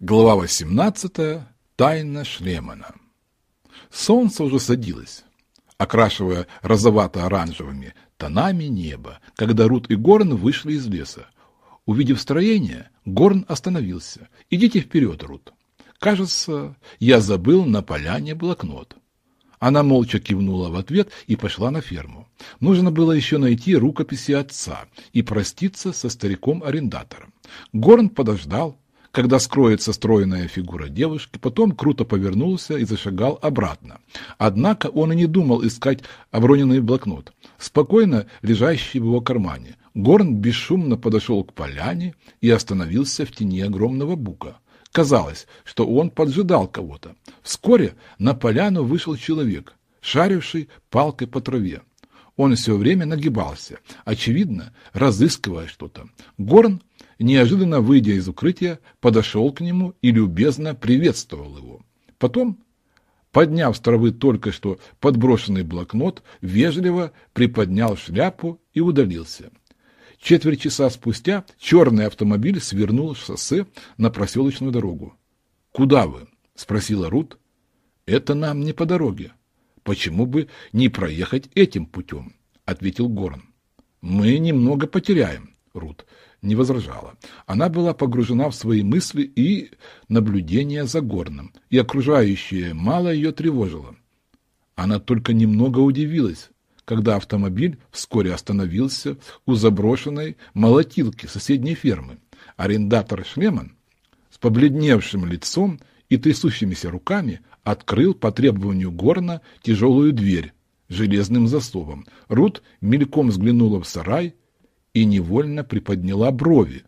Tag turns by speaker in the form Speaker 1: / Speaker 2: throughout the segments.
Speaker 1: Глава 18. Тайна Шлемана. Солнце уже садилось, окрашивая розовато-оранжевыми тонами небо, когда Рут и Горн вышли из леса. Увидев строение, Горн остановился. «Идите вперед, Рут. Кажется, я забыл на поляне блокнот». Она молча кивнула в ответ и пошла на ферму. Нужно было еще найти рукописи отца и проститься со стариком-арендатором. Горн подождал, когда скроется стройная фигура девушки, потом круто повернулся и зашагал обратно. Однако он и не думал искать оброненный блокнот, спокойно лежащий в его кармане. Горн бесшумно подошел к поляне и остановился в тени огромного бука. Казалось, что он поджидал кого-то. Вскоре на поляну вышел человек, шаривший палкой по траве. Он все время нагибался, очевидно, разыскивая что-то. Горн неожиданно выйдя из укрытия, подошел к нему и любезно приветствовал его. Потом, подняв с травы только что подброшенный блокнот, вежливо приподнял шляпу и удалился. Четверть часа спустя черный автомобиль свернул с шоссе на проселочную дорогу. «Куда вы?» — спросила Рут. «Это нам не по дороге. Почему бы не проехать этим путем?» — ответил Горн. «Мы немного потеряем, Рут не возражала. Она была погружена в свои мысли и наблюдения за горным, и окружающее мало ее тревожило. Она только немного удивилась, когда автомобиль вскоре остановился у заброшенной молотилки соседней фермы. Арендатор Шлеман с побледневшим лицом и трясущимися руками открыл по требованию Горна тяжелую дверь железным засовом. Рут мельком взглянула в сарай и невольно приподняла брови,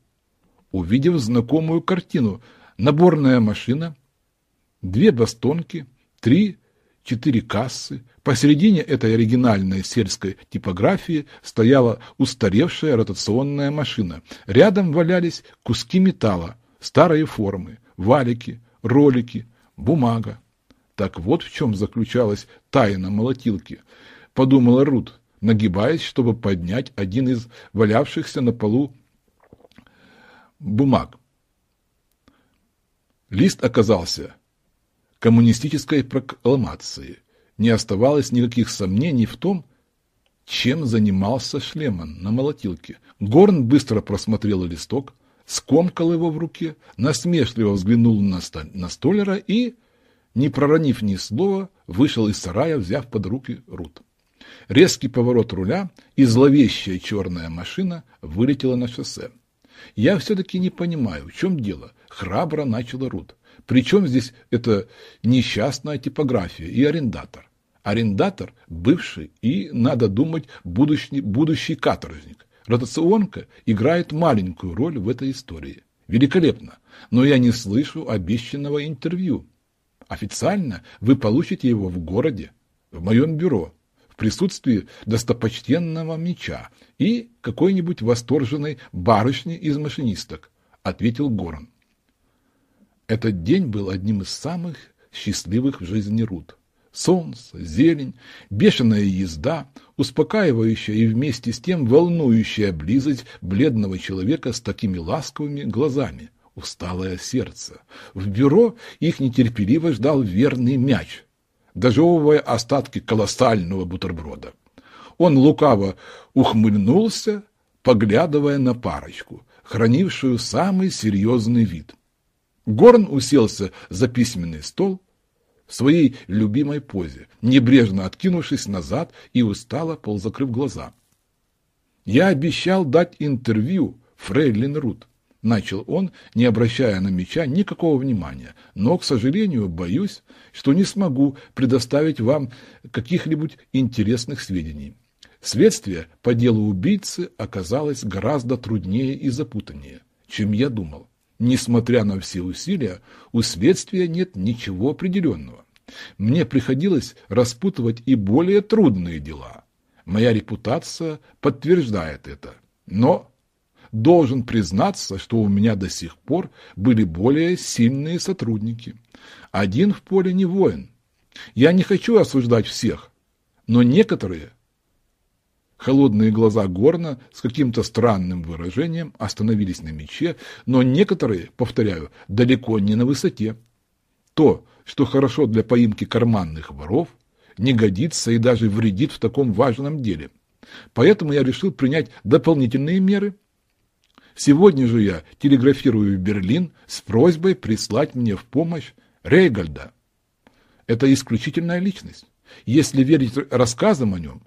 Speaker 1: увидев знакомую картину. Наборная машина, две бастонки, три, четыре кассы. Посередине этой оригинальной сельской типографии стояла устаревшая ротационная машина. Рядом валялись куски металла, старые формы, валики, ролики, бумага. Так вот в чем заключалась тайна молотилки, подумала Рут нагибаясь, чтобы поднять один из валявшихся на полу бумаг. Лист оказался коммунистической прокламацией. Не оставалось никаких сомнений в том, чем занимался Шлеман на молотилке. Горн быстро просмотрел листок, скомкал его в руке, насмешливо взглянул на, столь, на столера и, не проронив ни слова, вышел из сарая, взяв под руки Рут. Резкий поворот руля, и зловещая черная машина вылетела на шоссе. Я все-таки не понимаю, в чем дело, храбро начала Рут. Причем здесь это несчастная типография и арендатор. Арендатор – бывший и, надо думать, будущий, будущий каторжник. Ротационка играет маленькую роль в этой истории. Великолепно, но я не слышу обещанного интервью. Официально вы получите его в городе, в моем бюро, присутствии достопочтенного меча и какой-нибудь восторженной барышни из машинисток, ответил Горан. Этот день был одним из самых счастливых в жизни Рут. Солнце, зелень, бешеная езда, успокаивающая и вместе с тем волнующая близость бледного человека с такими ласковыми глазами, усталое сердце. В бюро их нетерпеливо ждал верный мяч, дожевывая остатки колоссального бутерброда. Он лукаво ухмыльнулся, поглядывая на парочку, хранившую самый серьезный вид. Горн уселся за письменный стол в своей любимой позе, небрежно откинувшись назад и устало ползакрыв глаза. «Я обещал дать интервью Фрейлин Рут», начал он, не обращая на меча никакого внимания. Но, к сожалению, боюсь, что не смогу предоставить вам каких-либо интересных сведений. Следствие по делу убийцы оказалось гораздо труднее и запутаннее, чем я думал. Несмотря на все усилия, у следствия нет ничего определенного. Мне приходилось распутывать и более трудные дела. Моя репутация подтверждает это. Но должен признаться, что у меня до сих пор были более сильные сотрудники. Один в поле не воин. Я не хочу осуждать всех, но некоторые Холодные глаза Горна с каким-то странным выражением остановились на мече, но некоторые, повторяю, далеко не на высоте. То, что хорошо для поимки карманных воров, не годится и даже вредит в таком важном деле. Поэтому я решил принять дополнительные меры. Сегодня же я телеграфирую в Берлин с просьбой прислать мне в помощь Рейгальда. Это исключительная личность, если верить рассказам о нем,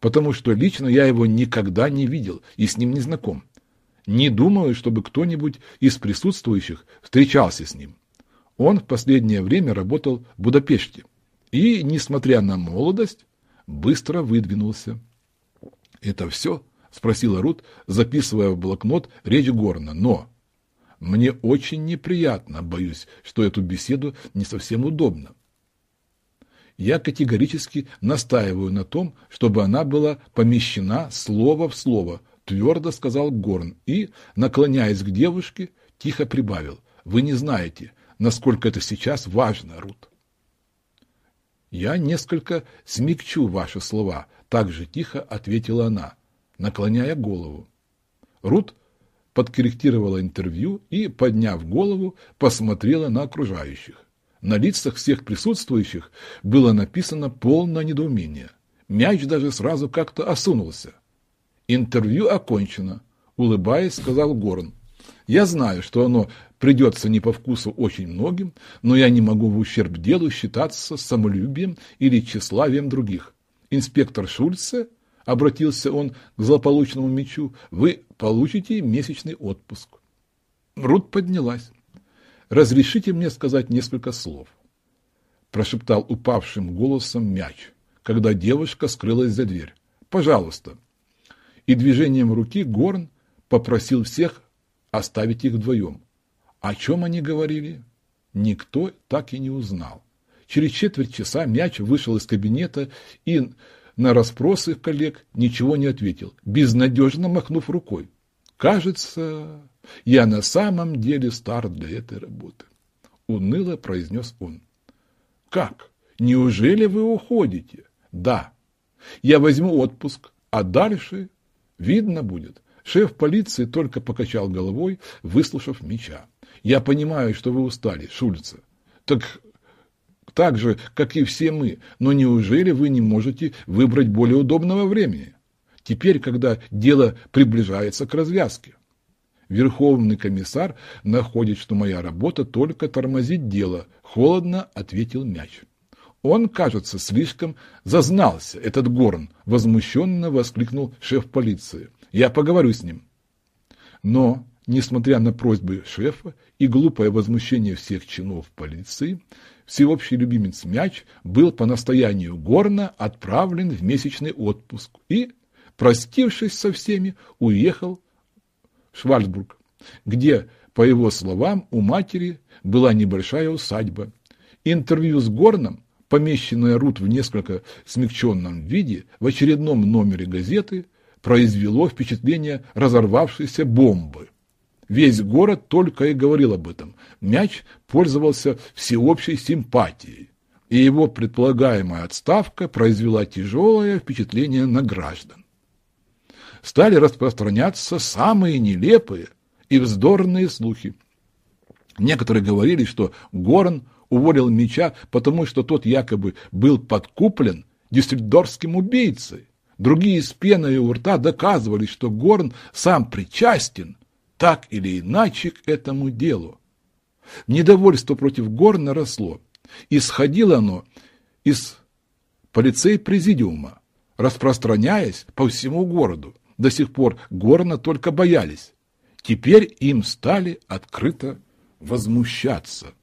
Speaker 1: потому что лично я его никогда не видел и с ним не знаком. Не думаю, чтобы кто-нибудь из присутствующих встречался с ним. Он в последнее время работал в Будапеште и, несмотря на молодость, быстро выдвинулся. «Это все?» – спросила Рут, записывая в блокнот речь Горна. «Но мне очень неприятно, боюсь, что эту беседу не совсем удобно. Я категорически настаиваю на том, чтобы она была помещена слово в слово, твердо сказал Горн и, наклоняясь к девушке, тихо прибавил. Вы не знаете, насколько это сейчас важно, Рут. Я несколько смягчу ваши слова, так же тихо ответила она, наклоняя голову. Рут подкорректировала интервью и, подняв голову, посмотрела на окружающих. На лицах всех присутствующих было написано полное недоумение. Мяч даже сразу как-то осунулся. «Интервью окончено», — улыбаясь, сказал Горн. «Я знаю, что оно придется не по вкусу очень многим, но я не могу в ущерб делу считаться самолюбием или тщеславием других. Инспектор Шульце, — обратился он к злополучному мечу, — вы получите месячный отпуск. Рут поднялась. «Разрешите мне сказать несколько слов», – прошептал упавшим голосом мяч, когда девушка скрылась за дверь. «Пожалуйста». И движением руки Горн попросил всех оставить их вдвоем. О чем они говорили, никто так и не узнал. Через четверть часа мяч вышел из кабинета и на расспросы коллег ничего не ответил, безнадежно махнув рукой. Кажется, я на самом деле стар для этой работы. Уныло произнес он. Как? Неужели вы уходите? Да. Я возьму отпуск, а дальше видно будет. Шеф полиции только покачал головой, выслушав меча. Я понимаю, что вы устали, Шульца. Так так же, как и все мы, но неужели вы не можете выбрать более удобного времени? Теперь, когда дело приближается к развязке. Верховный комиссар находит, что моя работа только тормозит дело, холодно ответил мяч. Он, кажется, слишком зазнался, этот Горн, возмущенно воскликнул шеф полиции. Я поговорю с ним. Но, несмотря на просьбы шефа и глупое возмущение всех чинов полиции, всеобщий любимец мяч был по настоянию Горна отправлен в месячный отпуск и простившись со всеми, уехал в Швальцбург, где, по его словам, у матери была небольшая усадьба. Интервью с Горном, помещенное Рут в несколько смягченном виде, в очередном номере газеты, произвело впечатление разорвавшейся бомбы. Весь город только и говорил об этом. Мяч пользовался всеобщей симпатией, и его предполагаемая отставка произвела тяжелое впечатление на граждан стали распространяться самые нелепые и вздорные слухи. Некоторые говорили, что Горн уволил меча, потому что тот якобы был подкуплен дюссельдорфским убийцей. Другие с пеной у рта доказывали, что Горн сам причастен так или иначе к этому делу. Недовольство против Горна росло. Исходило оно из полицей-президиума, распространяясь по всему городу до сих пор Горна только боялись. Теперь им стали открыто возмущаться.